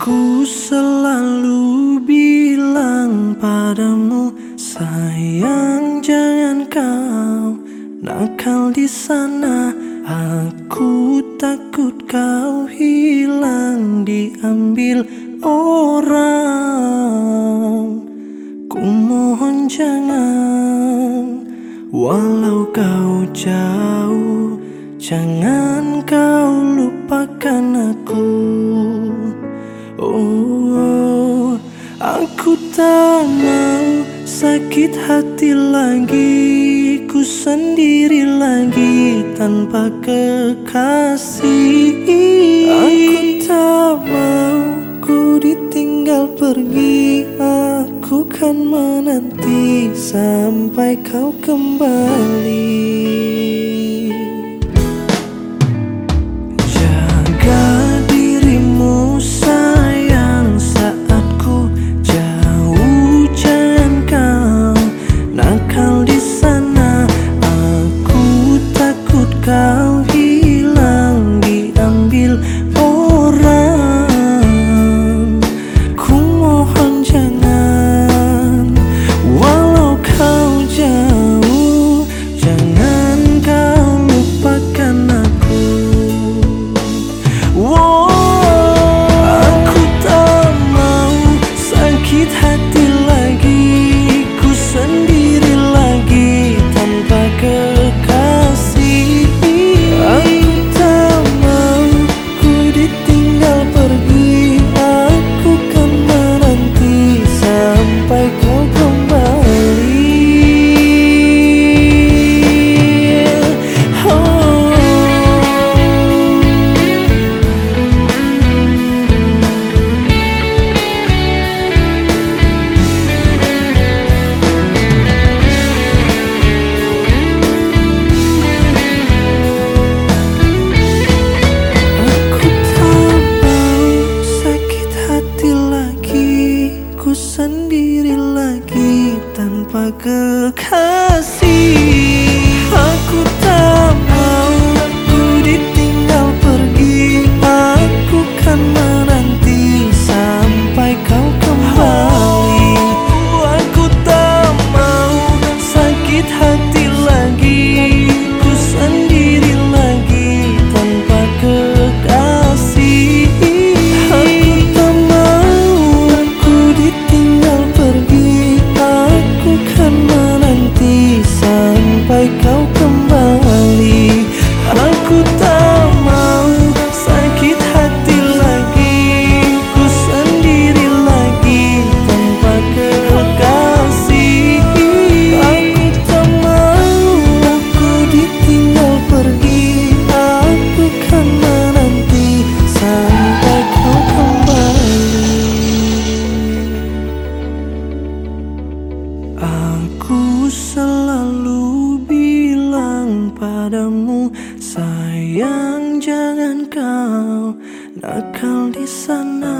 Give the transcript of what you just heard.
Aku selalu bilang padamu Sayang jangan kau nakal di sana. Aku takut kau hilang diambil orang. Ku mohon jangan Walau kau jauh Jangan kau lupakan aku mau sakit hati lagi Ku sendiri lagi tanpa kekasih. Aku tak mau ku ditinggal pergi Aku kan menanti sampai kau kembali sendiri tanpa kekasih? Aku padamu. Sayang jangan kau nakal di sana